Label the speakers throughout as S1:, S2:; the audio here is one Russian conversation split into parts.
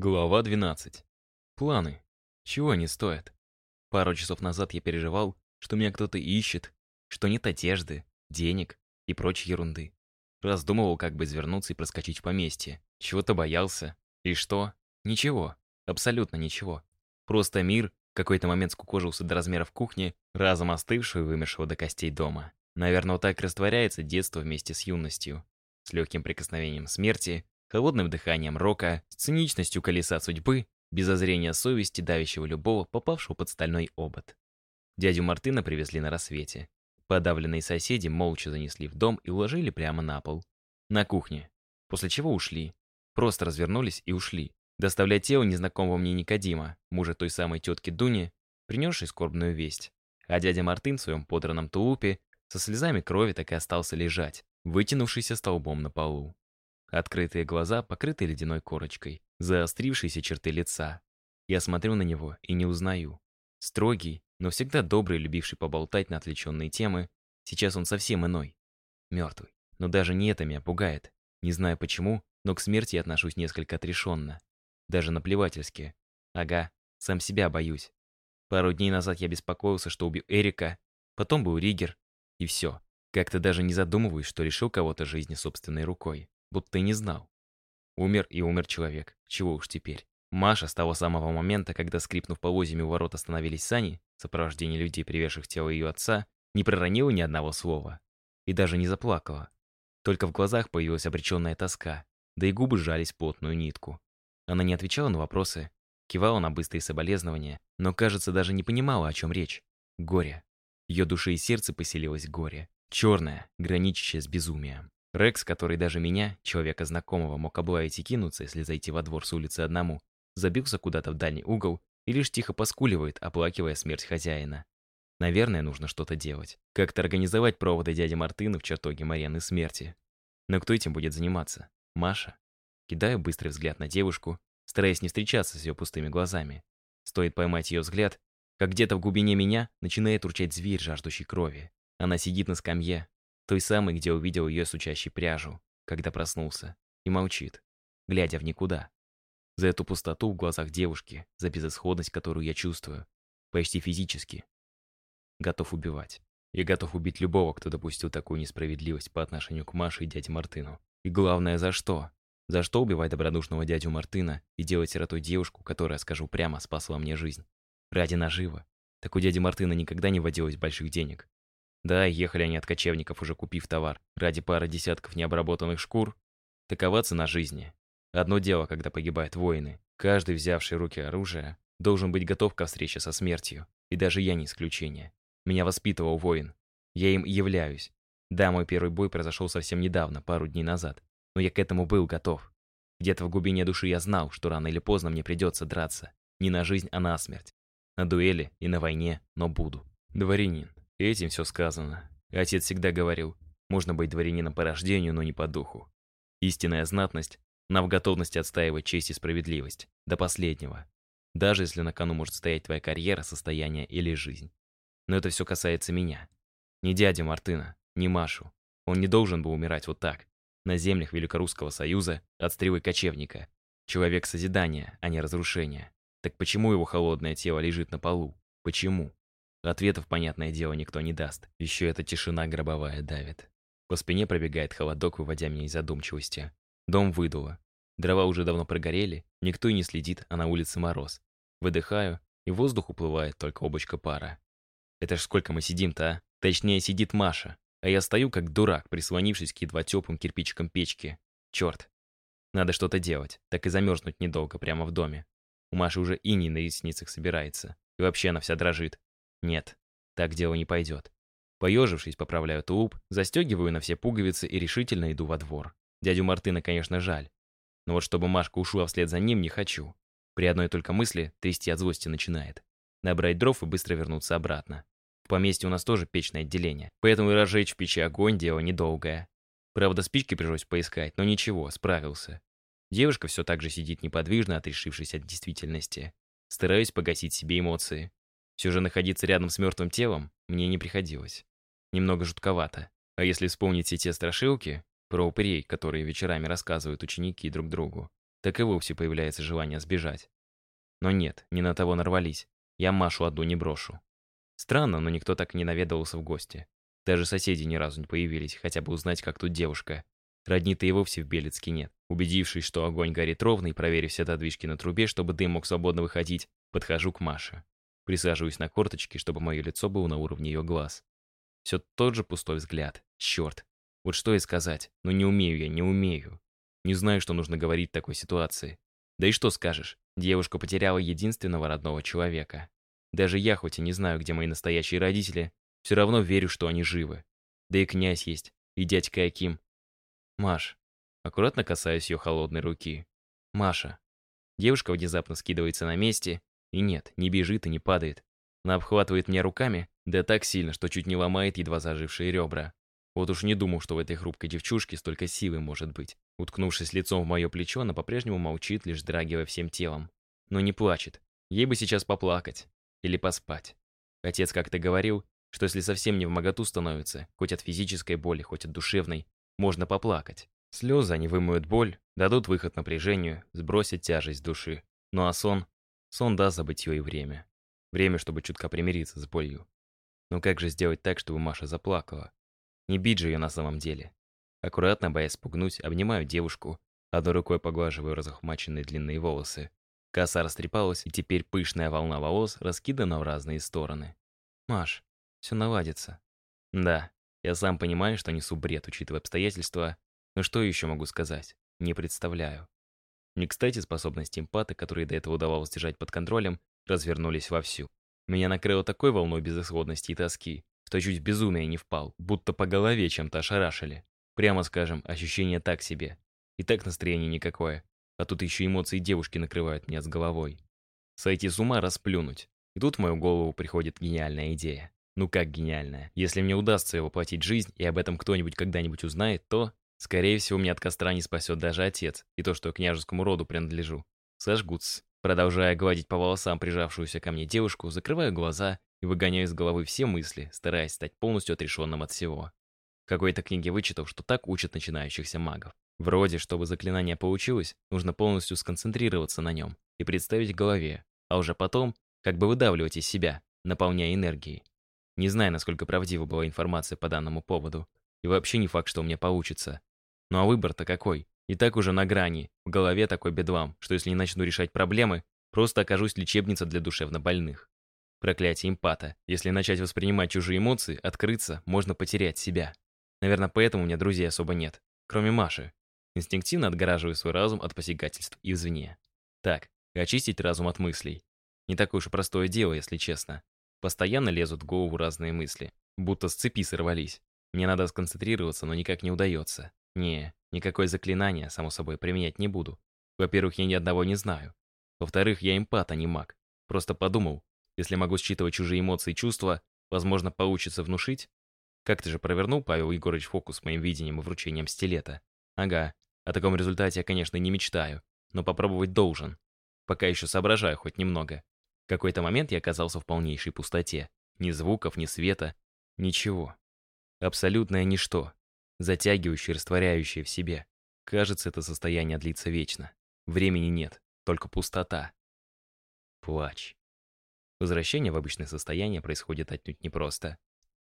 S1: Глава 12. Планы. Чего они стоят? Пару часов назад я переживал, что меня кто-то ищет, что нет одежды, денег и прочей ерунды. Раздумывал, как бы извернуться и проскочить в поместье. Чего-то боялся. И что? Ничего. Абсолютно ничего. Просто мир в какой-то момент скукожился до размеров кухни, разом остывшего и вымершего до костей дома. Наверное, вот так растворяется детство вместе с юностью. С легким прикосновением смерти холодным дыханием рока, с циничностью колеса судьбы, без озрения совести, давящего любого, попавшего под стальной обод. Дядю Мартына привезли на рассвете. Подавленные соседи молча занесли в дом и уложили прямо на пол. На кухне. После чего ушли. Просто развернулись и ушли. Доставлять тело незнакомого мне Никодима, мужа той самой тетки Дуни, принесшей скорбную весть. А дядя Мартын в своем подранном тулупе со слезами крови так и остался лежать, вытянувшийся столбом на полу. Открытые глаза покрыты ледяной корочкой, заострившиеся черты лица. Я смотрю на него и не узнаю. Строгий, но всегда добрый, любивший поболтать на отвлеченные темы, сейчас он совсем иной. Мертвый. Но даже не это меня пугает. Не знаю почему, но к смерти я отношусь несколько отрешенно. Даже наплевательски. Ага, сам себя боюсь. Пару дней назад я беспокоился, что убью Эрика, потом был Ригер, и все. Как-то даже не задумываюсь, что решил кого-то жизни собственной рукой будто и не знал. Умер и умер человек, чего уж теперь. Маша с того самого момента, когда, скрипнув полозьями у ворот, остановились сани, в сопровождении людей, привезших тело ее отца, не проронила ни одного слова. И даже не заплакала. Только в глазах появилась обреченная тоска, да и губы сжались в плотную нитку. Она не отвечала на вопросы, кивала на быстрые соболезнования, но, кажется, даже не понимала, о чем речь. Горе. Ее душе и сердце поселилось горе. Черное, граничащее с безумием. Рекс, который даже меня, человека знакомого, мог облаять и кинуться, если зайти во двор с улицы одному, забился куда-то в дальний угол и лишь тихо поскуливает, оплакивая смерть хозяина. Наверное, нужно что-то делать. Как-то организовать проводы дяди Мартына в чертоге Марианы смерти. Но кто этим будет заниматься? Маша? Кидаю быстрый взгляд на девушку, стараясь не встречаться с ее пустыми глазами. Стоит поймать ее взгляд, как где-то в глубине меня начинает урчать зверь, жаждущий крови. Она сидит на скамье, той самой, где увидел ее сучащей пряжу, когда проснулся, и молчит, глядя в никуда. За эту пустоту в глазах девушки, за безысходность, которую я чувствую, почти физически. Готов убивать. Я готов убить любого, кто допустил такую несправедливость по отношению к Маше и дяде Мартыну. И главное, за что? За что убивать добродушного дядю Мартына и делать сиротой девушку, которая, скажу прямо, спасла мне жизнь? Ради нажива. Так у дяди Мартына никогда не водилось больших денег. Да, ехали они от кочевников, уже купив товар. Ради пары десятков необработанных шкур. Такова цена жизни. Одно дело, когда погибают воины. Каждый, взявший руки оружие, должен быть готов ко встрече со смертью. И даже я не исключение. Меня воспитывал воин. Я им являюсь. Да, мой первый бой произошел совсем недавно, пару дней назад. Но я к этому был готов. Где-то в глубине души я знал, что рано или поздно мне придется драться. Не на жизнь, а на смерть. На дуэли и на войне, но буду. Дворянин. Этим все сказано. Отец всегда говорил, можно быть дворянином по рождению, но не по духу. Истинная знатность на в готовности отстаивать честь и справедливость. До последнего. Даже если на кону может стоять твоя карьера, состояние или жизнь. Но это все касается меня. Не дядя Мартына, не Машу. Он не должен был умирать вот так. На землях Великорусского Союза от стрелы кочевника. Человек созидания, а не разрушения. Так почему его холодное тело лежит на полу? Почему? Ответов, понятное дело, никто не даст. Еще эта тишина гробовая давит. По спине пробегает холодок, выводя меня из задумчивости. Дом выдуло. Дрова уже давно прогорели, никто и не следит, а на улице мороз. Выдыхаю, и воздух уплывает только облачко пара. Это ж сколько мы сидим-то, а? Точнее, сидит Маша. А я стою как дурак, прислонившись к едва теплым кирпичикам печки. Черт. Надо что-то делать, так и замерзнуть недолго прямо в доме. У Маши уже иней на ресницах собирается. И вообще она вся дрожит. Нет, так дело не пойдет. Поежившись, поправляю тулуп, застегиваю на все пуговицы и решительно иду во двор. Дядю Мартына, конечно, жаль. Но вот чтобы Машка ушла вслед за ним, не хочу. При одной только мысли трясти от злости начинает. Набрать дров и быстро вернуться обратно. В поместье у нас тоже печное отделение, поэтому и разжечь в печи огонь – дело недолгое. Правда, спички пришлось поискать, но ничего, справился. Девушка все так же сидит неподвижно, отрешившись от действительности. Стараюсь погасить себе эмоции. Все же находиться рядом с мертвым телом мне не приходилось. Немного жутковато. А если вспомнить все те страшилки про упырей, которые вечерами рассказывают ученики друг другу, так и вовсе появляется желание сбежать. Но нет, не на того нарвались. Я Машу одну не брошу. Странно, но никто так не наведывался в гости. Даже соседи ни разу не появились, хотя бы узнать, как тут девушка. Родни-то и вовсе в Белецке нет. Убедившись, что огонь горит ровно и проверив все додвижки на трубе, чтобы дым мог свободно выходить, подхожу к Маше. Присаживаюсь на корточки, чтобы мое лицо было на уровне ее глаз. Все тот же пустой взгляд. Черт. Вот что и сказать. Но не умею я, не умею. Не знаю, что нужно говорить в такой ситуации. Да и что скажешь? Девушка потеряла единственного родного человека. Даже я, хоть и не знаю, где мои настоящие родители, все равно верю, что они живы. Да и князь есть, и дядька Аким. Маш. Аккуратно касаюсь ее холодной руки. Маша. Девушка внезапно скидывается на месте, и нет, не бежит и не падает. Она обхватывает меня руками, да так сильно, что чуть не ломает едва зажившие ребра. Вот уж не думал, что в этой хрупкой девчушке столько силы может быть. Уткнувшись лицом в мое плечо, она по-прежнему молчит, лишь драгивая всем телом. Но не плачет. Ей бы сейчас поплакать. Или поспать. Отец как-то говорил, что если совсем не в моготу становится, хоть от физической боли, хоть от душевной, можно поплакать. Слезы, они вымоют боль, дадут выход напряжению, сбросят тяжесть души. Ну а сон? Сон даст забытье и время. Время, чтобы чутка примириться с болью. Но как же сделать так, чтобы Маша заплакала? Не бить же ее на самом деле. Аккуратно, боясь спугнуть, обнимаю девушку, одной рукой поглаживаю разохмаченные длинные волосы. Коса растрепалась, и теперь пышная волна волос раскидана в разные стороны. «Маш, все наладится». «Да, я сам понимаю, что несу бред, учитывая обстоятельства, но что еще могу сказать? Не представляю». Не кстати, способности эмпата, которые до этого удавалось держать под контролем, развернулись вовсю. Меня накрыло такой волной безысходности и тоски, что чуть в безумие не впал, будто по голове чем-то ошарашили. Прямо скажем, ощущение так себе. И так настроение никакое. А тут еще эмоции девушки накрывают меня с головой. Сойти с ума, расплюнуть. И тут в мою голову приходит гениальная идея. Ну как гениальная? Если мне удастся воплотить жизнь, и об этом кто-нибудь когда-нибудь узнает, то, скорее всего, меня от костра не спасет даже отец, и то, что княжескому роду принадлежу. Сожгутся. Продолжая гладить по волосам прижавшуюся ко мне девушку, закрываю глаза и выгоняю из головы все мысли, стараясь стать полностью отрешенным от всего. В какой-то книге вычитал, что так учат начинающихся магов. Вроде, чтобы заклинание получилось, нужно полностью сконцентрироваться на нем и представить в голове, а уже потом как бы выдавливать из себя, наполняя энергией. Не знаю, насколько правдива была информация по данному поводу. И вообще не факт, что у меня получится. Ну а выбор-то какой? И так уже на грани. В голове такой бедлам, что если не начну решать проблемы, просто окажусь лечебница для душевнобольных. Проклятие импата. Если начать воспринимать чужие эмоции, открыться, можно потерять себя. Наверное, поэтому у меня друзей особо нет. Кроме Маши. Инстинктивно отгораживаю свой разум от посягательств извне. Так, очистить разум от мыслей. Не такое уж и простое дело, если честно. Постоянно лезут в голову разные мысли. Будто с цепи сорвались. Мне надо сконцентрироваться, но никак не удается. Не, никакое заклинание, само собой, применять не буду. Во-первых, я ни одного не знаю. Во-вторых, я эмпат, а не маг. Просто подумал, если могу считывать чужие эмоции и чувства, возможно, получится внушить. Как ты же провернул, Павел Егорович, фокус с моим видением и вручением стилета? Ага, о таком результате я, конечно, не мечтаю, но попробовать должен. Пока еще соображаю хоть немного. В какой-то момент я оказался в полнейшей пустоте. Ни звуков, ни света, ничего. Абсолютное ничто затягивающее, растворяющее в себе. Кажется, это состояние длится вечно. Времени нет, только пустота. Плач. Возвращение в обычное состояние происходит отнюдь непросто.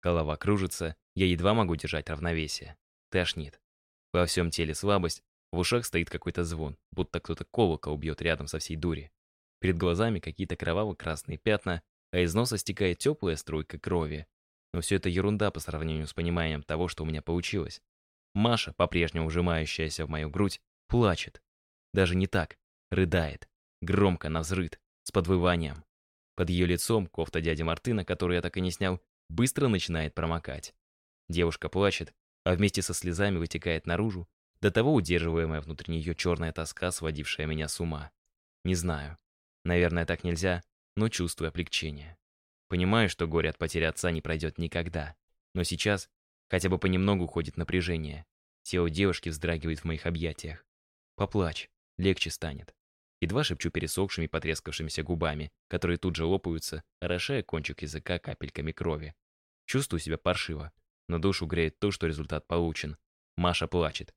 S1: Голова кружится, я едва могу держать равновесие. Тошнит. Во всем теле слабость, в ушах стоит какой-то звон, будто кто-то колокол бьет рядом со всей дури. Перед глазами какие-то кроваво-красные пятна, а из носа стекает теплая струйка крови. Но все это ерунда по сравнению с пониманием того, что у меня получилось. Маша, по-прежнему вжимающаяся в мою грудь, плачет. Даже не так. Рыдает. Громко, навзрыд, с подвыванием. Под ее лицом кофта дяди Мартына, которую я так и не снял, быстро начинает промокать. Девушка плачет, а вместе со слезами вытекает наружу, до того удерживаемая внутри нее черная тоска, сводившая меня с ума. Не знаю. Наверное, так нельзя, но чувствую облегчение. Понимаю, что горе от потери отца не пройдет никогда. Но сейчас хотя бы понемногу уходит напряжение. Тело девушки вздрагивает в моих объятиях. Поплачь, легче станет. Едва шепчу пересохшими потрескавшимися губами, которые тут же лопаются, орошая кончик языка капельками крови. Чувствую себя паршиво, но душу греет то, что результат получен. Маша плачет.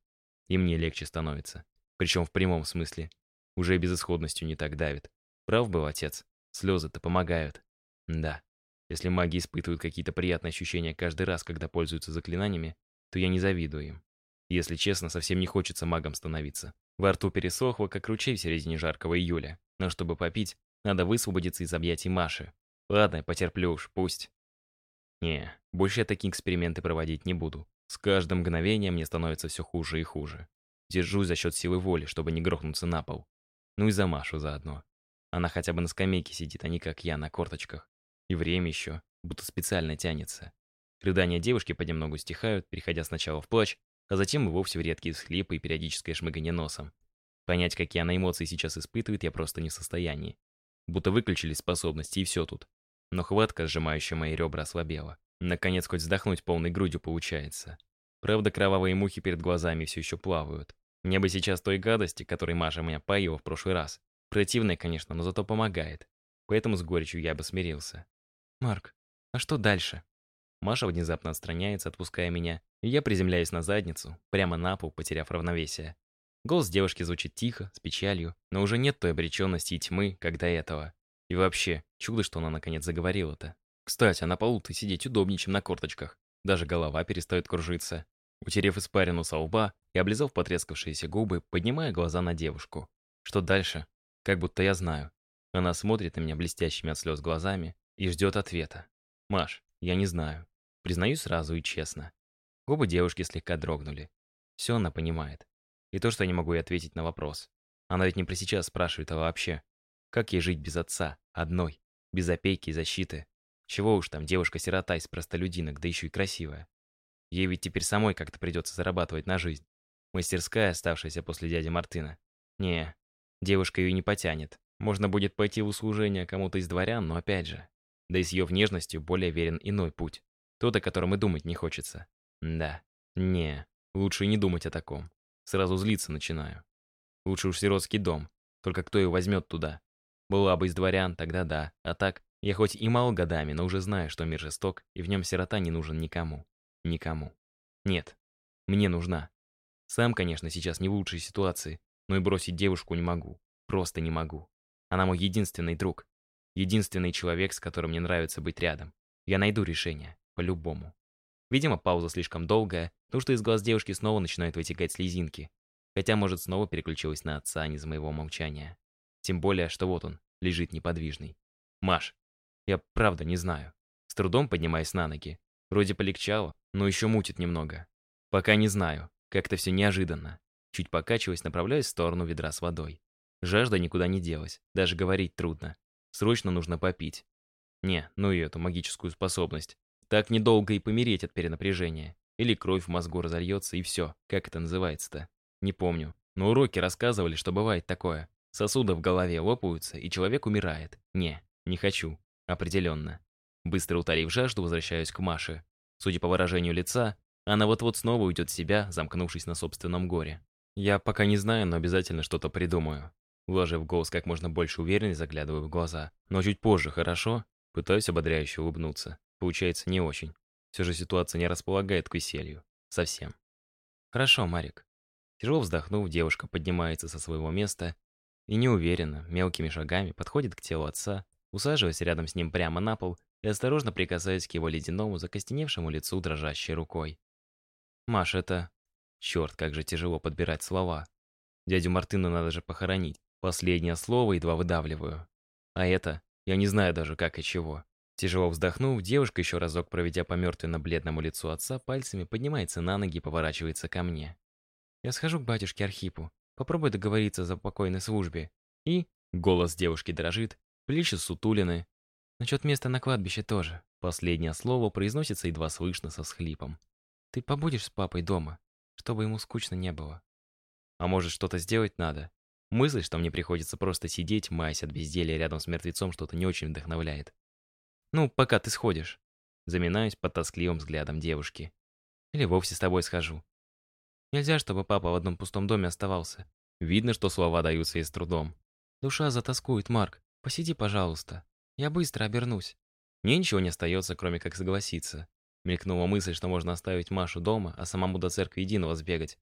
S1: И мне легче становится. Причем в прямом смысле. Уже и безысходностью не так давит. Прав был отец. Слезы-то помогают. Да. Если маги испытывают какие-то приятные ощущения каждый раз, когда пользуются заклинаниями, то я не завидую им. Если честно, совсем не хочется магом становиться. Во рту пересохло, как ручей в середине жаркого июля. Но чтобы попить, надо высвободиться из объятий Маши. Ладно, потерплю уж, пусть. Не, больше я такие эксперименты проводить не буду. С каждым мгновением мне становится все хуже и хуже. Держусь за счет силы воли, чтобы не грохнуться на пол. Ну и за Машу заодно. Она хотя бы на скамейке сидит, а не как я, на корточках. И время еще, будто специально тянется. Рыдания девушки понемногу стихают, переходя сначала в плач, а затем и вовсе в редкие всхлипы и периодическое шмыганье носом. Понять, какие она эмоции сейчас испытывает, я просто не в состоянии. Будто выключили способности, и все тут. Но хватка, сжимающая мои ребра, ослабела. Наконец, хоть вздохнуть полной грудью получается. Правда, кровавые мухи перед глазами все еще плавают. Мне бы сейчас той гадости, которой Маша меня поила в прошлый раз. Противная, конечно, но зато помогает. Поэтому с горечью я бы смирился. «Марк, а что дальше?» Маша внезапно отстраняется, отпуская меня, и я приземляюсь на задницу, прямо на пол, потеряв равновесие. Голос девушки звучит тихо, с печалью, но уже нет той обреченности и тьмы, как до этого. И вообще, чудо, что она наконец заговорила-то. Кстати, а на полу-то сидеть удобнее, чем на корточках. Даже голова перестает кружиться. Утерев испарину со лба и облизав потрескавшиеся губы, поднимая глаза на девушку. Что дальше? Как будто я знаю. Она смотрит на меня блестящими от слез глазами и ждет ответа. «Маш, я не знаю. Признаю сразу и честно». Губы девушки слегка дрогнули. Все она понимает. И то, что я не могу ей ответить на вопрос. Она ведь не про сейчас спрашивает, а вообще. Как ей жить без отца, одной, без опеки и защиты? Чего уж там, девушка-сирота из простолюдинок, да еще и красивая. Ей ведь теперь самой как-то придется зарабатывать на жизнь. Мастерская, оставшаяся после дяди Мартына. Не, девушка ее не потянет. Можно будет пойти в услужение кому-то из дворян, но опять же. Да и с ее внешностью более верен иной путь. Тот, о котором и думать не хочется. Да, не, лучше не думать о таком. Сразу злиться начинаю. Лучше уж сиротский дом. Только кто его возьмет туда? Была бы из дворян, тогда да. А так, я хоть и мал годами, но уже знаю, что мир жесток, и в нем сирота не нужен никому. Никому. Нет. Мне нужна. Сам, конечно, сейчас не в лучшей ситуации, но и бросить девушку не могу. Просто не могу. Она мой единственный друг. Единственный человек, с которым мне нравится быть рядом. Я найду решение. По-любому. Видимо, пауза слишком долгая, потому что из глаз девушки снова начинают вытекать слезинки. Хотя, может, снова переключилась на отца, а не из моего молчания. Тем более, что вот он, лежит неподвижный. Маш, я правда не знаю. С трудом поднимаясь на ноги. Вроде полегчало, но еще мутит немного. Пока не знаю. Как-то все неожиданно. Чуть покачиваясь, направляюсь в сторону ведра с водой. Жажда никуда не делась. Даже говорить трудно. Срочно нужно попить. Не, ну и эту магическую способность. Так недолго и помереть от перенапряжения. Или кровь в мозгу разольется, и все. Как это называется-то? Не помню. Но уроки рассказывали, что бывает такое. Сосуды в голове лопаются, и человек умирает. Не, не хочу. Определенно. Быстро утолив жажду, возвращаюсь к Маше. Судя по выражению лица, она вот-вот снова уйдет в себя, замкнувшись на собственном горе. Я пока не знаю, но обязательно что-то придумаю. Вложив голос как можно больше уверенности, заглядываю в глаза. Но чуть позже, хорошо? Пытаюсь ободряюще улыбнуться. Получается не очень. Все же ситуация не располагает к веселью. Совсем. Хорошо, Марик. Тяжело вздохнув, девушка поднимается со своего места и неуверенно, мелкими шагами подходит к телу отца, усаживаясь рядом с ним прямо на пол и осторожно прикасаясь к его ледяному, закостеневшему лицу дрожащей рукой. «Маш, это...» Черт, как же тяжело подбирать слова. Дядю Мартына надо же похоронить. Последнее слово едва выдавливаю. А это... Я не знаю даже как и чего. Тяжело вздохнув, девушка, еще разок проведя по мертвенно-бледному лицу отца, пальцами поднимается на ноги и поворачивается ко мне. «Я схожу к батюшке Архипу. Попробуй договориться за покойной службе». И... Голос девушки дрожит, Плечи сутулины. Насчет места на кладбище тоже. Последнее слово произносится едва слышно со всхлипом. Ты побудешь с папой дома, чтобы ему скучно не было. А может, что-то сделать надо? Мысль, что мне приходится просто сидеть, маясь от безделья рядом с мертвецом, что-то не очень вдохновляет. Ну, пока ты сходишь. Заминаюсь под тоскливым взглядом девушки. Или вовсе с тобой схожу. Нельзя, чтобы папа в одном пустом доме оставался. Видно, что слова даются и с трудом. Душа затаскует, Марк. Посиди, пожалуйста. Я быстро обернусь». Мне ничего не остается, кроме как согласиться. Мелькнула мысль, что можно оставить Машу дома, а самому до церкви единого сбегать.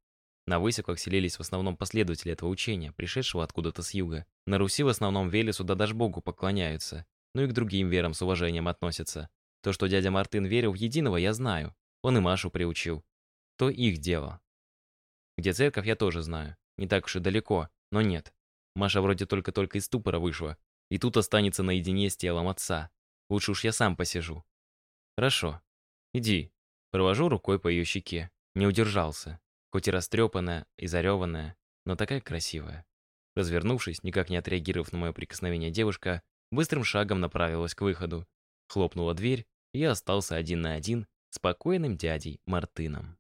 S1: На высоках селились в основном последователи этого учения, пришедшего откуда-то с юга. На Руси в основном Велесу да даже Богу поклоняются, ну и к другим верам с уважением относятся. То, что дядя Мартын верил в единого, я знаю. Он и Машу приучил. То их дело. Где церковь, я тоже знаю. Не так уж и далеко, но нет. Маша вроде только-только из ступора вышла, и тут останется наедине с телом отца. Лучше уж я сам посижу. Хорошо. Иди. Провожу рукой по ее щеке. Не удержался. Хоть и растрепанная, и зареванная, но такая красивая. Развернувшись, никак не отреагировав на мое прикосновение, девушка быстрым шагом направилась к выходу. Хлопнула дверь, и я остался один на один с покойным дядей Мартыном.